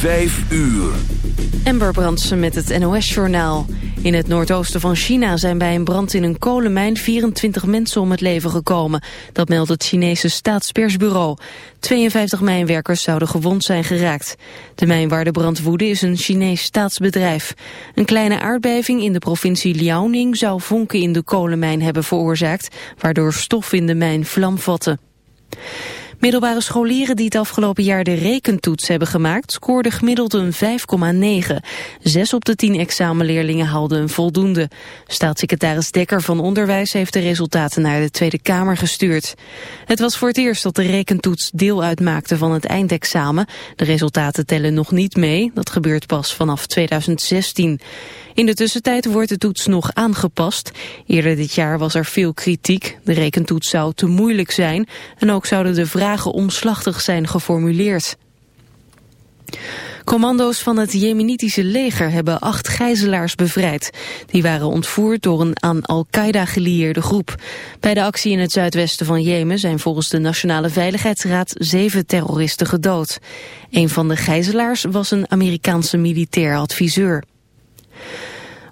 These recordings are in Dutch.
Vijf uur. Ember Brandsen met het NOS-journaal. In het noordoosten van China zijn bij een brand in een kolenmijn 24 mensen om het leven gekomen. Dat meldt het Chinese staatspersbureau. 52 mijnwerkers zouden gewond zijn geraakt. De mijn waar de brand woedde is een Chinees staatsbedrijf. Een kleine aardbeving in de provincie Liaoning zou vonken in de kolenmijn hebben veroorzaakt, waardoor stof in de mijn vlam vatte. Middelbare scholieren die het afgelopen jaar de rekentoets hebben gemaakt... scoorden gemiddeld een 5,9. Zes op de tien examenleerlingen haalden een voldoende. Staatssecretaris Dekker van Onderwijs heeft de resultaten naar de Tweede Kamer gestuurd. Het was voor het eerst dat de rekentoets deel uitmaakte van het eindexamen. De resultaten tellen nog niet mee, dat gebeurt pas vanaf 2016. In de tussentijd wordt de toets nog aangepast. Eerder dit jaar was er veel kritiek. De rekentoets zou te moeilijk zijn en ook zouden de vragen omslachtig zijn geformuleerd. Commando's van het Jemenitische leger hebben acht gijzelaars bevrijd. Die waren ontvoerd door een aan Al-Qaeda gelieerde groep. Bij de actie in het zuidwesten van Jemen zijn volgens de Nationale Veiligheidsraad zeven terroristen gedood. Een van de gijzelaars was een Amerikaanse militair adviseur.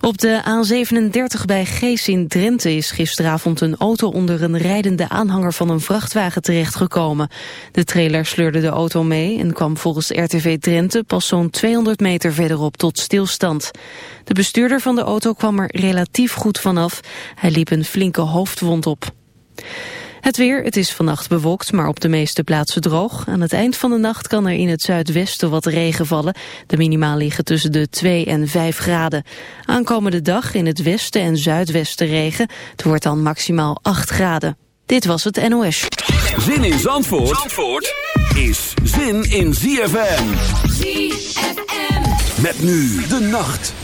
Op de A37 bij Gees in Drenthe is gisteravond een auto onder een rijdende aanhanger van een vrachtwagen terechtgekomen. De trailer sleurde de auto mee en kwam volgens RTV Drenthe pas zo'n 200 meter verderop tot stilstand. De bestuurder van de auto kwam er relatief goed vanaf. Hij liep een flinke hoofdwond op. Het weer, het is vannacht bewolkt, maar op de meeste plaatsen droog. Aan het eind van de nacht kan er in het zuidwesten wat regen vallen. De minimaal liggen tussen de 2 en 5 graden. Aankomende dag in het westen en zuidwesten regen. Het wordt dan maximaal 8 graden. Dit was het NOS. Zin in Zandvoort, Zandvoort is zin in ZFM. ZFM. Met nu de nacht.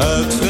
Uit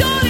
surely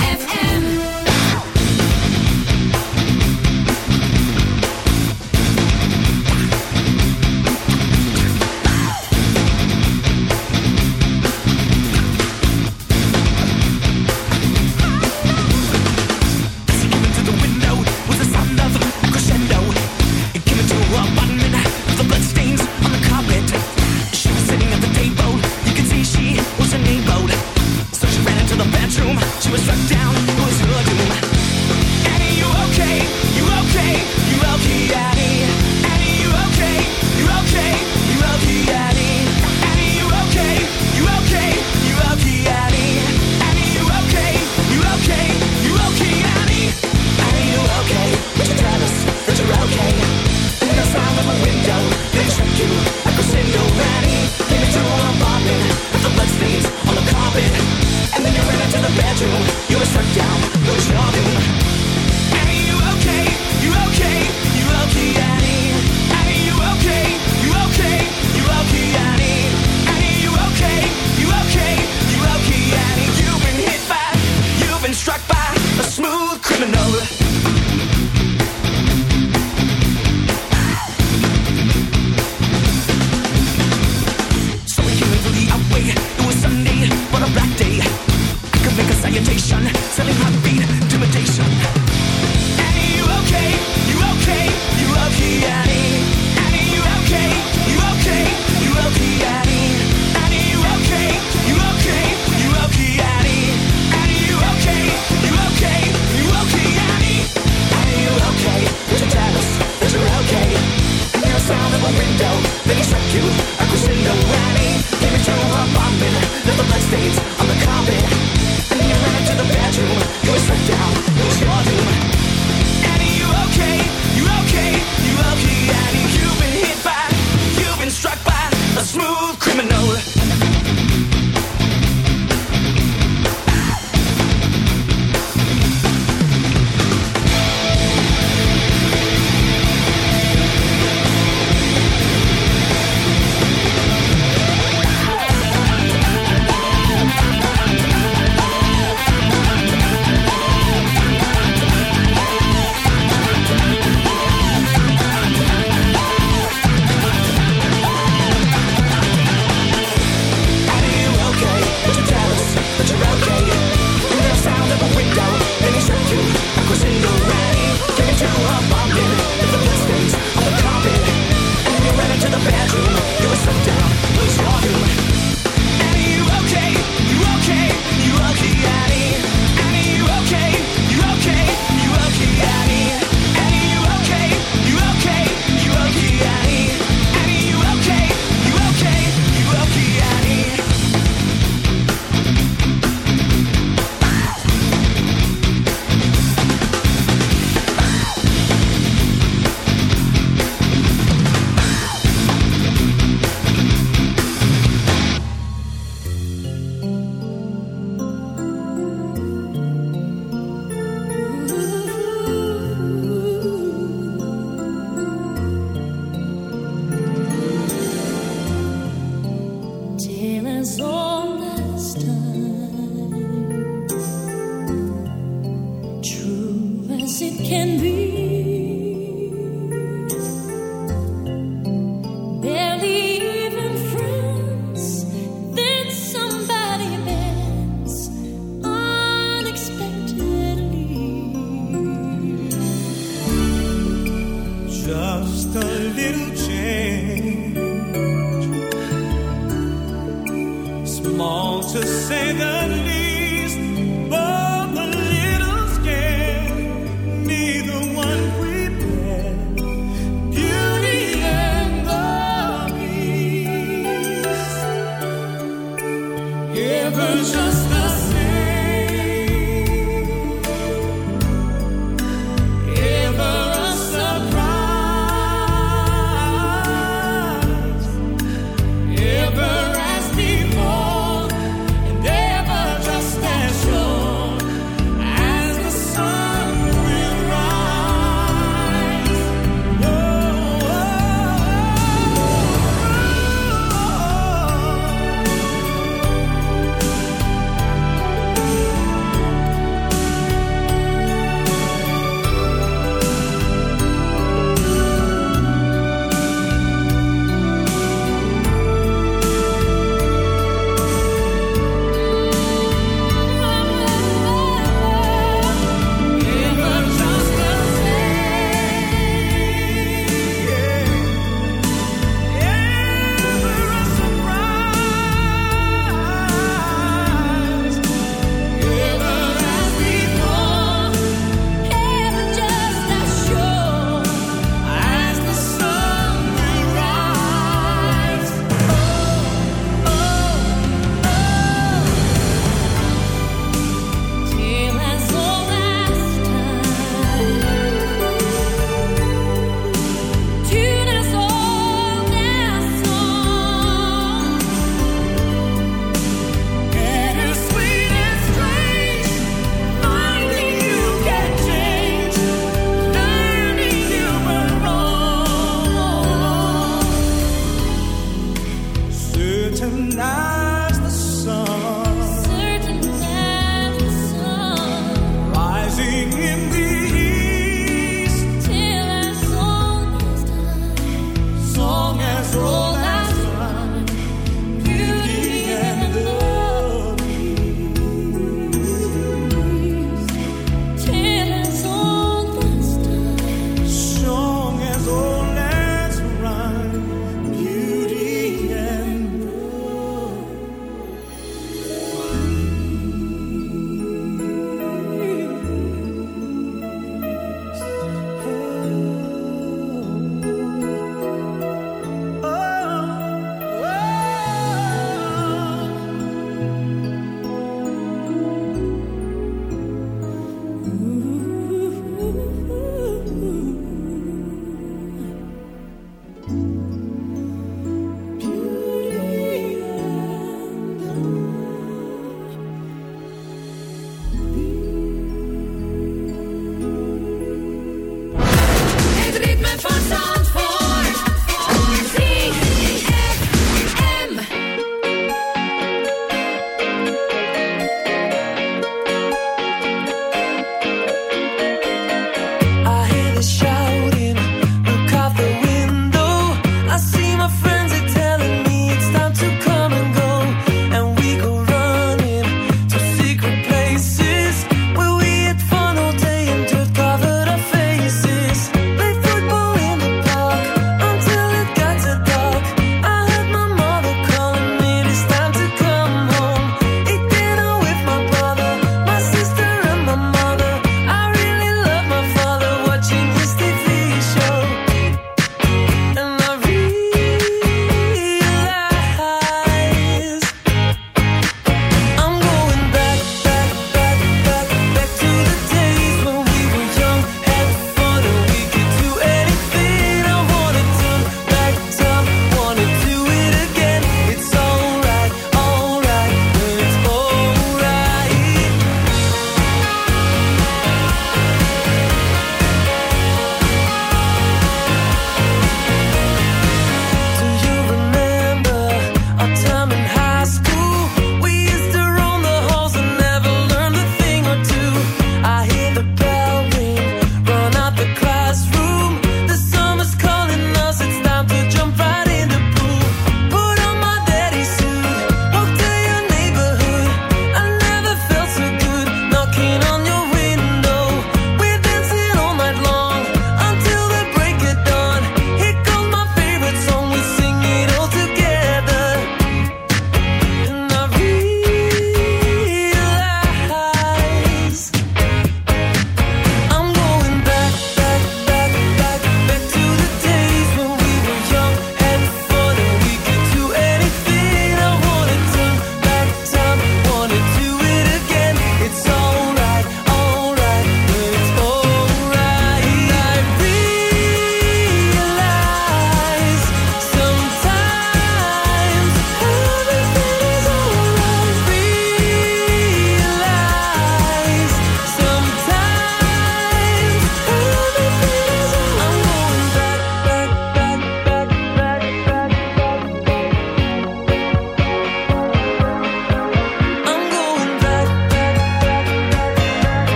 Ever just the